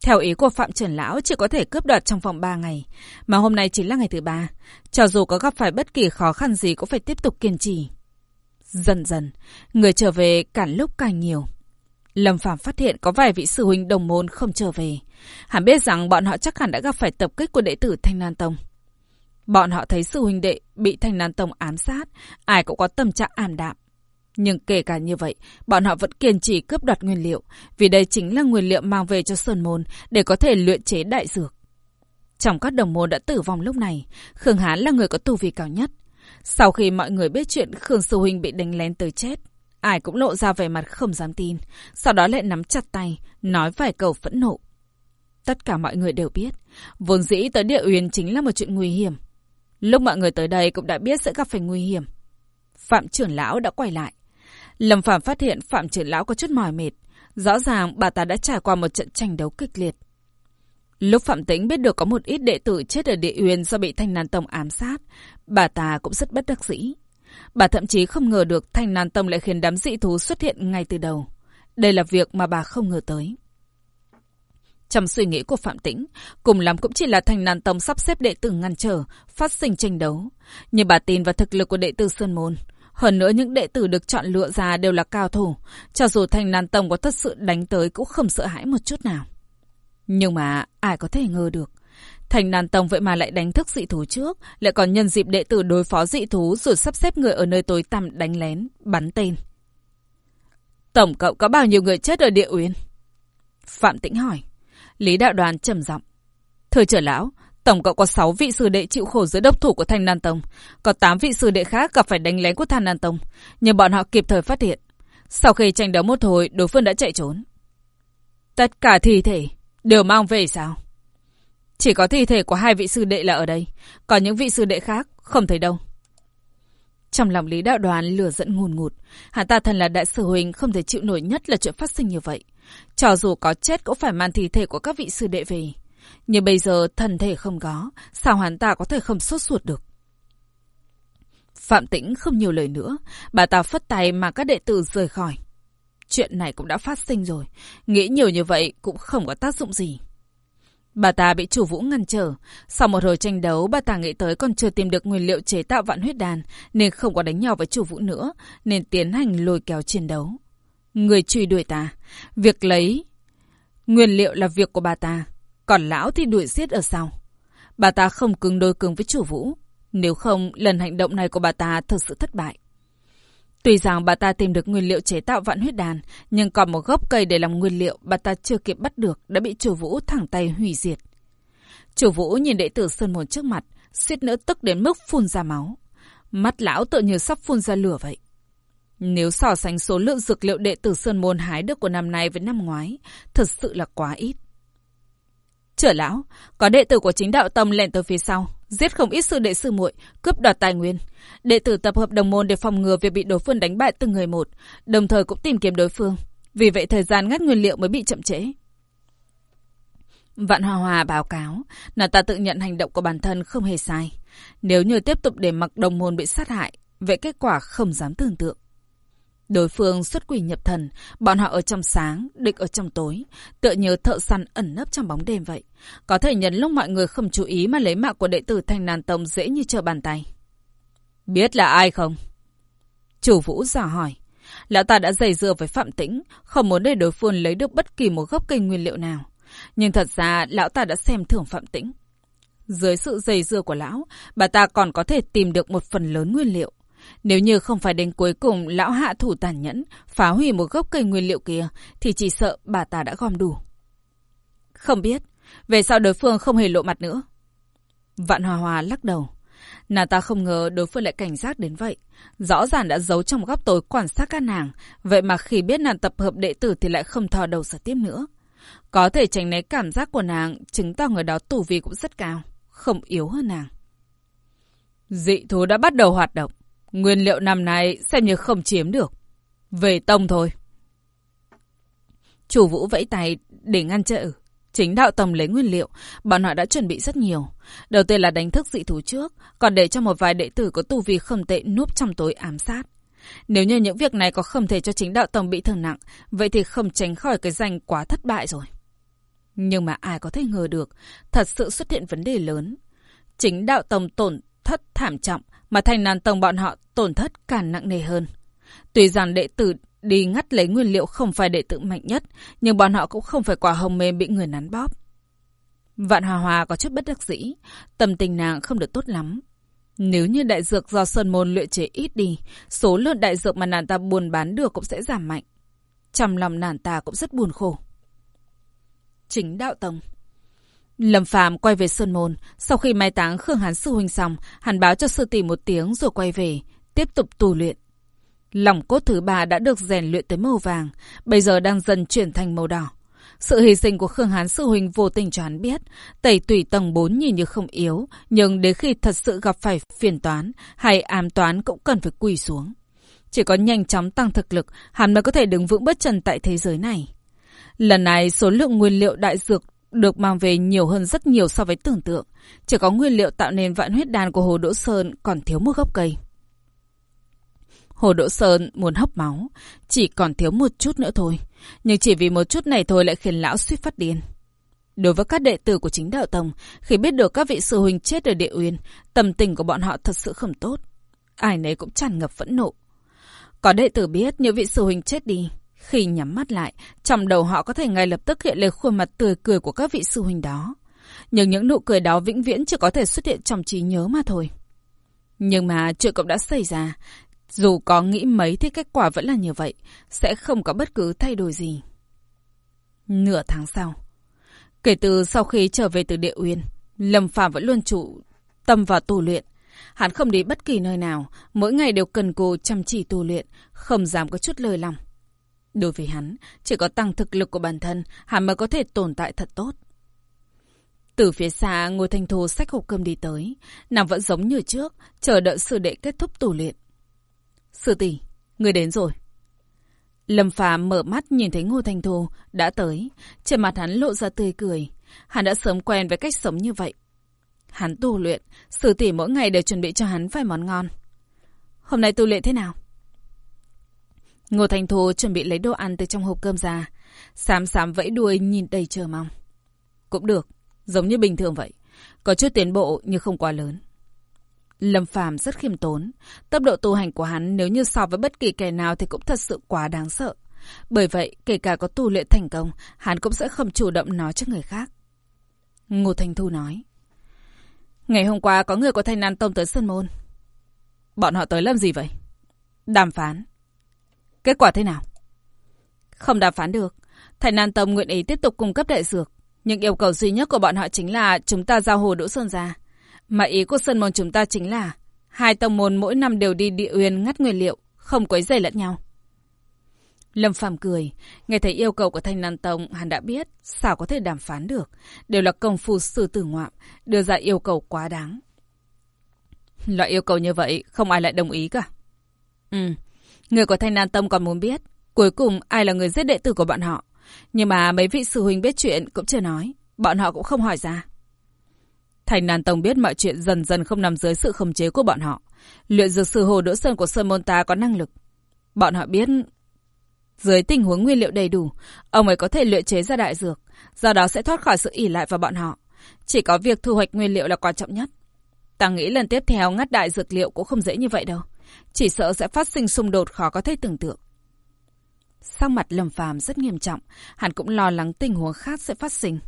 Theo ý của Phạm Trần Lão, chỉ có thể cướp đoạt trong vòng 3 ngày, mà hôm nay chính là ngày thứ ba. Cho dù có gặp phải bất kỳ khó khăn gì cũng phải tiếp tục kiên trì. Dần dần, người trở về càng lúc càng nhiều. Lâm Phạm phát hiện có vài vị sư huynh đồng môn không trở về. Hắn biết rằng bọn họ chắc hẳn đã gặp phải tập kích của đệ tử Thanh Nan Tông. Bọn họ thấy sư huynh đệ bị Thanh Nan Tông ám sát, ai cũng có tâm trạng ảm đạm. Nhưng kể cả như vậy, bọn họ vẫn kiên trì cướp đoạt nguyên liệu, vì đây chính là nguyên liệu mang về cho Sơn Môn để có thể luyện chế đại dược. Trong các đồng môn đã tử vong lúc này, Khương Hán là người có tu vi cao nhất. Sau khi mọi người biết chuyện Khương Sư Huynh bị đánh lén tới chết, Ai cũng lộ ra vẻ mặt không dám tin, sau đó lại nắm chặt tay, nói vài câu phẫn nộ. Tất cả mọi người đều biết, vốn dĩ tới địa uyên chính là một chuyện nguy hiểm. Lúc mọi người tới đây cũng đã biết sẽ gặp phải nguy hiểm. Phạm trưởng lão đã quay lại. Lâm Phạm phát hiện Phạm trưởng lão có chút mỏi mệt. Rõ ràng bà ta đã trải qua một trận tranh đấu kịch liệt. Lúc Phạm Tĩnh biết được có một ít đệ tử chết ở địa uyên do bị Thanh Nan Tông ám sát, bà ta cũng rất bất đắc dĩ. Bà thậm chí không ngờ được Thanh Nan Tông lại khiến đám dị thú xuất hiện ngay từ đầu. Đây là việc mà bà không ngờ tới. Trong suy nghĩ của Phạm Tĩnh, cùng lắm cũng chỉ là thành nàn Tông sắp xếp đệ tử ngăn trở, phát sinh tranh đấu. Nhưng bà tin vào thực lực của đệ tử Sơn Môn. Hơn nữa những đệ tử được chọn lựa ra đều là cao thủ. Cho dù thành nàn Tông có thật sự đánh tới cũng không sợ hãi một chút nào. Nhưng mà ai có thể ngờ được. Thành nàn Tông vậy mà lại đánh thức dị thú trước, lại còn nhân dịp đệ tử đối phó dị thú rồi sắp xếp người ở nơi tối tăm đánh lén, bắn tên. Tổng cộng có bao nhiêu người chết ở địa uyên? Phạm Tĩnh hỏi. Lý Đạo Đoàn trầm giọng. Thưa trưởng lão, tổng cộng có 6 vị sư đệ chịu khổ dưới đốc thủ của Thanh Nan Tông. Có 8 vị sư đệ khác gặp phải đánh lén của Thanh Nan Tông. Nhưng bọn họ kịp thời phát hiện. Sau khi tranh đấu một hồi, đối phương đã chạy trốn. Tất cả thi thể đều mang về sao? Chỉ có thi thể của hai vị sư đệ là ở đây. Còn những vị sư đệ khác không thấy đâu. Trong lòng Lý Đạo Đoàn lửa giận ngùn ngụt. Hắn ta thần là đại sư huynh không thể chịu nổi nhất là chuyện phát sinh như vậy. Cho dù có chết cũng phải mang thi thể của các vị sư đệ về. Nhưng bây giờ thần thể không có, sao hắn ta có thể không sốt ruột được? Phạm Tĩnh không nhiều lời nữa, bà ta phất tay mà các đệ tử rời khỏi. Chuyện này cũng đã phát sinh rồi, nghĩ nhiều như vậy cũng không có tác dụng gì. Bà ta bị chủ vũ ngăn trở. Sau một hồi tranh đấu, bà ta nghĩ tới còn chưa tìm được nguyên liệu chế tạo vạn huyết đàn, nên không có đánh nhau với chủ vũ nữa, nên tiến hành lôi kéo chiến đấu. Người truy đuổi ta. Việc lấy nguyên liệu là việc của bà ta. Còn lão thì đuổi giết ở sau. Bà ta không cứng đôi cứng với chủ vũ. Nếu không, lần hành động này của bà ta thực sự thất bại. Tuy rằng bà ta tìm được nguyên liệu chế tạo vạn huyết đàn, nhưng còn một gốc cây để làm nguyên liệu bà ta chưa kịp bắt được đã bị chủ vũ thẳng tay hủy diệt. Chủ vũ nhìn đệ tử Sơn Môn trước mặt, suýt nữa tức đến mức phun ra máu. Mắt lão tự như sắp phun ra lửa vậy. Nếu so sánh số lượng dược liệu đệ tử Sơn Môn hái được của năm nay với năm ngoái, thật sự là quá ít. Trở lão, có đệ tử của chính đạo tông lên tới phía sau, giết không ít sư đệ sư muội, cướp đoạt tài nguyên. Đệ tử tập hợp đồng môn để phòng ngừa việc bị đối phương đánh bại từng người một, đồng thời cũng tìm kiếm đối phương. Vì vậy thời gian ngắt nguyên liệu mới bị chậm trễ. Vạn Hòa Hòa báo cáo, là ta tự nhận hành động của bản thân không hề sai. Nếu như tiếp tục để mặc đồng môn bị sát hại, vậy kết quả không dám tưởng tượng. Đối phương xuất quỷ nhập thần, bọn họ ở trong sáng, địch ở trong tối, tựa như thợ săn ẩn nấp trong bóng đêm vậy. Có thể nhấn lúc mọi người không chú ý mà lấy mạng của đệ tử Thanh Nàn Tông dễ như trở bàn tay. Biết là ai không? Chủ Vũ giả hỏi. Lão ta đã dày dưa với Phạm Tĩnh, không muốn để đối phương lấy được bất kỳ một gốc cây nguyên liệu nào. Nhưng thật ra, lão ta đã xem thưởng Phạm Tĩnh. Dưới sự dày dưa của lão, bà ta còn có thể tìm được một phần lớn nguyên liệu. Nếu như không phải đến cuối cùng lão hạ thủ tàn nhẫn, phá hủy một gốc cây nguyên liệu kia, thì chỉ sợ bà ta đã gom đủ. Không biết, về sau đối phương không hề lộ mặt nữa. Vạn Hòa Hòa lắc đầu. Nàng ta không ngờ đối phương lại cảnh giác đến vậy. Rõ ràng đã giấu trong góc tối quan sát các nàng. Vậy mà khi biết nàng tập hợp đệ tử thì lại không thò đầu sở tiếp nữa. Có thể tránh né cảm giác của nàng, chứng tỏ người đó tù vi cũng rất cao. Không yếu hơn nàng. Dị thú đã bắt đầu hoạt động. Nguyên liệu năm nay xem như không chiếm được. Về tông thôi. Chủ vũ vẫy tay để ngăn trở. Chính đạo tầm lấy nguyên liệu, bọn họ đã chuẩn bị rất nhiều. Đầu tiên là đánh thức dị thú trước, còn để cho một vài đệ tử có tu vi không tệ núp trong tối ám sát. Nếu như những việc này có không thể cho chính đạo tông bị thương nặng, vậy thì không tránh khỏi cái danh quá thất bại rồi. Nhưng mà ai có thể ngờ được, thật sự xuất hiện vấn đề lớn. Chính đạo tông tổn thất thảm trọng, mà thành nàn tông bọn họ tổn thất càng nặng nề hơn. Tuy rằng đệ tử đi ngắt lấy nguyên liệu không phải đệ tử mạnh nhất, nhưng bọn họ cũng không phải quả hồng mềm bị người nắn bóp. Vạn Hòa Hòa có chút bất đắc dĩ, tâm tình nàng không được tốt lắm. Nếu như đại dược do Sơn Môn luyện chế ít đi, số lượng đại dược mà nàng ta buôn bán được cũng sẽ giảm mạnh. Trong lòng nàng ta cũng rất buồn khổ. Chính đạo tông Lâm Phạm quay về Sơn Môn, sau khi mai táng Khương Hán sư huynh xong, hắn báo cho sư tỷ một tiếng rồi quay về, tiếp tục tu luyện. Lòng cốt thứ ba đã được rèn luyện tới màu vàng, bây giờ đang dần chuyển thành màu đỏ. Sự hy sinh của Khương Hán Sư Huynh vô tình cho hắn biết, tẩy tủy tầng 4 nhìn như không yếu, nhưng đến khi thật sự gặp phải phiền toán hay ám toán cũng cần phải quỳ xuống. Chỉ có nhanh chóng tăng thực lực, hắn mới có thể đứng vững bất trần tại thế giới này. Lần này, số lượng nguyên liệu đại dược được mang về nhiều hơn rất nhiều so với tưởng tượng. Chỉ có nguyên liệu tạo nên vạn huyết đàn của Hồ Đỗ Sơn còn thiếu một gốc cây. Hồ Đỗ Sơn muốn hấp máu, chỉ còn thiếu một chút nữa thôi. Nhưng chỉ vì một chút này thôi lại khiến lão suýt phát điên. Đối với các đệ tử của chính đạo tông, khi biết được các vị sư huynh chết ở địa uyên, tâm tình của bọn họ thật sự không tốt. Ai nấy cũng tràn ngập phẫn nộ. Có đệ tử biết những vị sư huynh chết đi. Khi nhắm mắt lại, trong đầu họ có thể ngay lập tức hiện lên khuôn mặt tươi cười của các vị sư huynh đó. Nhưng những nụ cười đó vĩnh viễn chỉ có thể xuất hiện trong trí nhớ mà thôi. Nhưng mà chuyện cũng đã xảy ra. Dù có nghĩ mấy thì kết quả vẫn là như vậy. Sẽ không có bất cứ thay đổi gì. Nửa tháng sau. Kể từ sau khi trở về từ địa uyên, Lâm Phàm vẫn luôn trụ tâm vào tu luyện. Hắn không đi bất kỳ nơi nào, mỗi ngày đều cần cù chăm chỉ tu luyện, không dám có chút lời lòng. Đối với hắn, chỉ có tăng thực lực của bản thân, hắn mới có thể tồn tại thật tốt. Từ phía xa, Ngô Thanh Thu xách hộp cơm đi tới. Nàng vẫn giống như trước, chờ đợi sư đệ kết thúc tù luyện. Sư tỷ, người đến rồi. Lâm Phàm mở mắt nhìn thấy Ngô Thanh Thu đã tới. Trên mặt hắn lộ ra tươi cười. Hắn đã sớm quen với cách sống như vậy. Hắn tu luyện, sư tỷ mỗi ngày đều chuẩn bị cho hắn vài món ngon. Hôm nay tu luyện thế nào? Ngô Thành Thu chuẩn bị lấy đồ ăn từ trong hộp cơm ra. Xám xám vẫy đuôi nhìn đầy chờ mong. Cũng được, giống như bình thường vậy. Có chút tiến bộ nhưng không quá lớn. Lâm Phàm rất khiêm tốn. Tốc độ tu hành của hắn nếu như so với bất kỳ kẻ nào thì cũng thật sự quá đáng sợ. Bởi vậy, kể cả có tu luyện thành công, hắn cũng sẽ không chủ động nói cho người khác. Ngô Thành Thu nói. Ngày hôm qua có người của Thanh Nan Tông tới Sơn Môn. Bọn họ tới làm gì vậy? Đàm phán. Kết quả thế nào? Không đàm phán được. Thành Nan Tông nguyện ý tiếp tục cung cấp đại dược. Nhưng yêu cầu duy nhất của bọn họ chính là chúng ta giao hồ Đỗ Sơn ra. Mà ý của Sơn Môn chúng ta chính là hai tông môn mỗi năm đều đi địa uyên ngắt nguyên liệu, không quấy rầy lẫn nhau. Lâm Phàm cười, nghe thấy yêu cầu của Thanh Nan Tông, hắn đã biết, sao có thể đàm phán được, đều là công phu sư tử ngoạm, đưa ra yêu cầu quá đáng. Loại yêu cầu như vậy, không ai lại đồng ý cả. Ừ, người của Thanh Nan Tông còn muốn biết, cuối cùng ai là người giết đệ tử của bọn họ. Nhưng mà mấy vị sư huynh biết chuyện cũng chưa nói, bọn họ cũng không hỏi ra. Thành Nan Tông biết mọi chuyện dần dần không nằm dưới sự khống chế của bọn họ. Luyện dược sư Hồ Đỗ Sơn của Sơn Môn Ta có năng lực. Bọn họ biết dưới tình huống nguyên liệu đầy đủ, ông ấy có thể luyện chế ra đại dược, do đó sẽ thoát khỏi sự ỉ lại vào bọn họ. Chỉ có việc thu hoạch nguyên liệu là quan trọng nhất. Ta nghĩ lần tiếp theo ngắt đại dược liệu cũng không dễ như vậy đâu. Chỉ sợ sẽ phát sinh xung đột khó có thể tưởng tượng. Sang mặt Lâm Phàm rất nghiêm trọng, hắn cũng lo lắng tình huống khác sẽ phát sinh.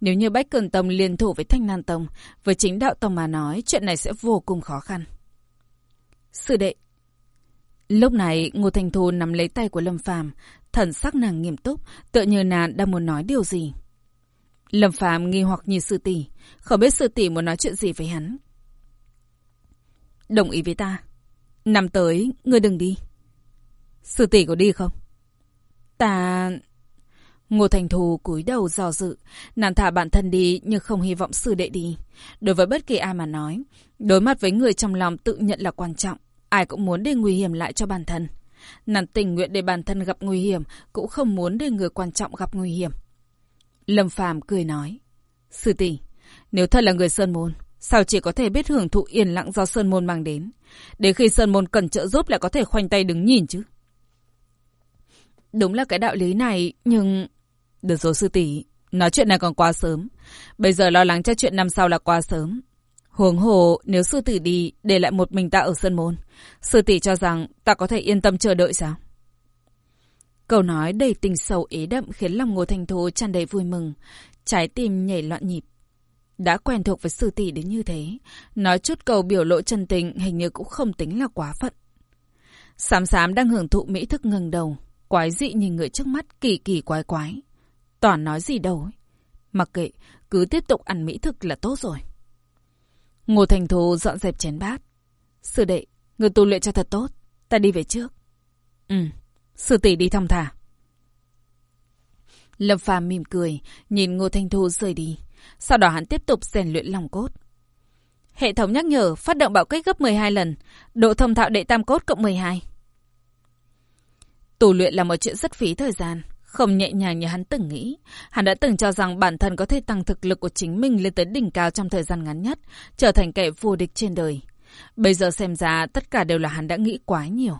Nếu như Bách Cường Tông liên thủ với Thanh Nan Tông, với chính đạo tông mà nói, chuyện này sẽ vô cùng khó khăn. Sư đệ, Lúc này, Ngô Thành Thu nắm lấy tay của Lâm Phàm, thần sắc nàng nghiêm túc, tựa như nàng đang muốn nói điều gì. Lâm Phàm nghi hoặc nhìn sư tỷ, không biết sư tỷ muốn nói chuyện gì với hắn. Đồng ý với ta. Năm tới, ngươi đừng đi. Sư tỷ có đi không? Ta... Ngô Thành Thù cúi đầu dò dự, nàng thả bản thân đi nhưng không hy vọng sư đệ đi. Đối với bất kỳ ai mà nói, đối mặt với người trong lòng tự nhận là quan trọng. Ai cũng muốn để nguy hiểm lại cho bản thân. Nàng tình nguyện để bản thân gặp nguy hiểm, cũng không muốn để người quan trọng gặp nguy hiểm. Lâm Phàm cười nói. Sư tỷ, nếu thật là người Sơn Môn, sao chỉ có thể biết hưởng thụ yên lặng do Sơn Môn mang đến? Đến khi Sơn Môn cần trợ giúp lại có thể khoanh tay đứng nhìn chứ? Đúng là cái đạo lý này, nhưng... Được rồi sư tỷ, nói chuyện này còn quá sớm. Bây giờ lo lắng cho chuyện năm sau là quá sớm. Huống hồ, nếu sư tỷ đi, để lại một mình ta ở sơn môn. Sư tỷ cho rằng ta có thể yên tâm chờ đợi sao? Câu nói đầy tình sâu ý đậm khiến lòng Ngô Thành thú tràn đầy vui mừng, trái tim nhảy loạn nhịp. Đã quen thuộc với sư tỷ đến như thế, nói chút cầu biểu lộ chân tình hình như cũng không tính là quá phận. Sám sám đang hưởng thụ mỹ thức ngừng đầu, quái dị nhìn người trước mắt kỳ kỳ quái quái. Toàn nói gì đâu ấy. Mặc kệ, cứ tiếp tục ăn mỹ thực là tốt rồi. Ngô Thành Thù dọn dẹp chén bát. Sư đệ, người tu luyện cho thật tốt. Ta đi về trước. Ừ, sư tỷ đi thong thả. Lâm Phàm mỉm cười, nhìn Ngô Thanh Thu rời đi. Sau đó hắn tiếp tục rèn luyện lòng cốt. Hệ thống nhắc nhở phát động bạo kích gấp 12 lần, độ thông thạo đệ tam cốt cộng 12. Tù luyện là một chuyện rất phí thời gian, không nhẹ nhàng như hắn từng nghĩ. Hắn đã từng cho rằng bản thân có thể tăng thực lực của chính mình lên tới đỉnh cao trong thời gian ngắn nhất, trở thành kẻ vô địch trên đời. Bây giờ xem ra tất cả đều là hắn đã nghĩ quá nhiều.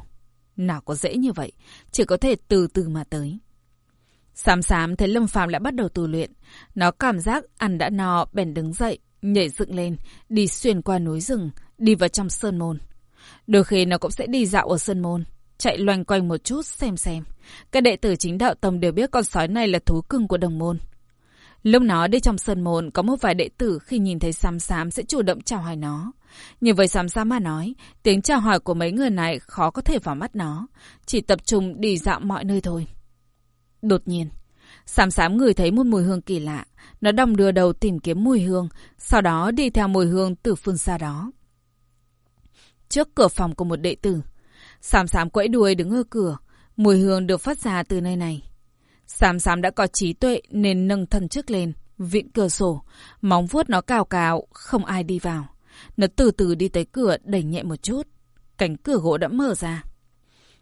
Nào có dễ như vậy, chỉ có thể từ từ mà tới. Sám sám thấy Lâm Phàm lại bắt đầu tu luyện. Nó cảm giác ăn đã no, bèn đứng dậy, nhảy dựng lên, đi xuyên qua núi rừng, đi vào trong sơn môn. Đôi khi nó cũng sẽ đi dạo ở sơn môn, chạy loanh quanh một chút xem xem. Các đệ tử chính đạo tông đều biết con sói này là thú cưng của đồng môn. Lúc nó đi trong sơn môn, có một vài đệ tử khi nhìn thấy sám sám sẽ chủ động chào hỏi nó. Nhưng với sám sám mà nói, tiếng chào hỏi của mấy người này khó có thể vào mắt nó, chỉ tập trung đi dạo mọi nơi thôi. Đột nhiên, sám sám ngửi thấy một mùi hương kỳ lạ, nó đong đưa đầu tìm kiếm mùi hương, sau đó đi theo mùi hương từ phương xa đó. Trước cửa phòng của một đệ tử, sám sám quẫy đuôi đứng ở cửa, mùi hương được phát ra từ nơi này. sám sám đã có trí tuệ nên nâng thân trước lên, vịn cửa sổ, móng vuốt nó cào cào, không ai đi vào. Nó từ từ đi tới cửa đẩy nhẹ một chút, cánh cửa gỗ đã mở ra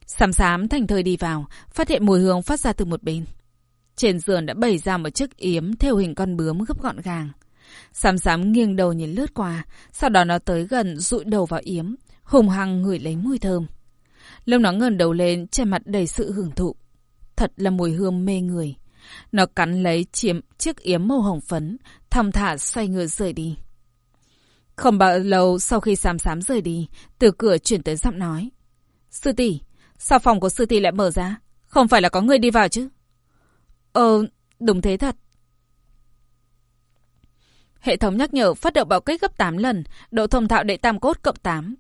sám sám thành thời đi vào, phát hiện mùi hương phát ra từ một bên. Trên giường đã bày ra một chiếc yếm theo hình con bướm gấp gọn gàng. sám sám nghiêng đầu nhìn lướt qua, sau đó nó tới gần rụi đầu vào yếm, hùng hăng ngửi lấy mùi thơm. Lông nó ngẩng đầu lên, trên mặt đầy sự hưởng thụ. Thật là mùi hương mê người. Nó cắn lấy chiếm chiếc yếm màu hồng phấn, thầm thả xoay người rời đi. Không bao lâu sau khi sám sám rời đi, từ cửa chuyển tới giọng nói. Sư tỷ, sao phòng của sư tỷ lại mở ra? Không phải là có người đi vào chứ? Ờ, đúng thế thật. Hệ thống nhắc nhở phát động bạo kích gấp 8 lần, độ thông thạo đệ tam cốt cộng 8.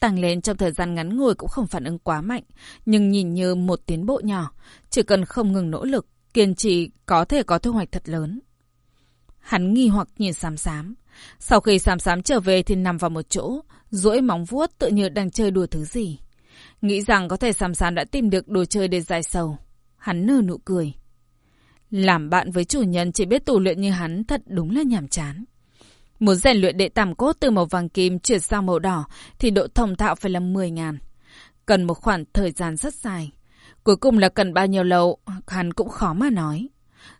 Tăng lên trong thời gian ngắn ngủi cũng không phản ứng quá mạnh, nhưng nhìn như một tiến bộ nhỏ, chỉ cần không ngừng nỗ lực, kiên trì có thể có thu hoạch thật lớn. Hắn nghi hoặc nhìn xám xám. Sau khi xám xám trở về thì nằm vào một chỗ, duỗi móng vuốt tự như đang chơi đùa thứ gì. Nghĩ rằng có thể sàm sàm đã tìm được đồ chơi để giải sầu. Hắn nở nụ cười. Làm bạn với chủ nhân chỉ biết tù luyện như hắn thật đúng là nhàm chán. Muốn rèn luyện đệ tam cốt từ màu vàng kim chuyển sang màu đỏ thì độ thông thạo phải là 10 ngàn. Cần một khoảng thời gian rất dài. Cuối cùng là cần bao nhiêu lâu, hắn cũng khó mà nói.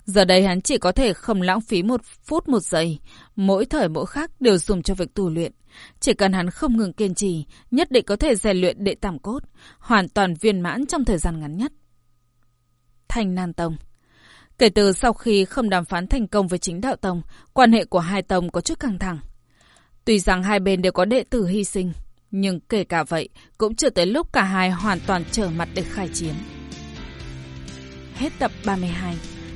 Giờ đây hắn chỉ có thể không lãng phí một phút một giây. Mỗi thời mỗi khắc đều dùng cho việc tu luyện. Chỉ cần hắn không ngừng kiên trì, nhất định có thể rèn luyện đệ tam cốt, hoàn toàn viên mãn trong thời gian ngắn nhất. Thành Nan Tông Kể từ sau khi không đàm phán thành công với chính đạo tông, quan hệ của hai tông có chút căng thẳng. Tuy rằng hai bên đều có đệ tử hy sinh, nhưng kể cả vậy cũng chưa tới lúc cả hai hoàn toàn trở mặt để khai chiến. Hết tập 32.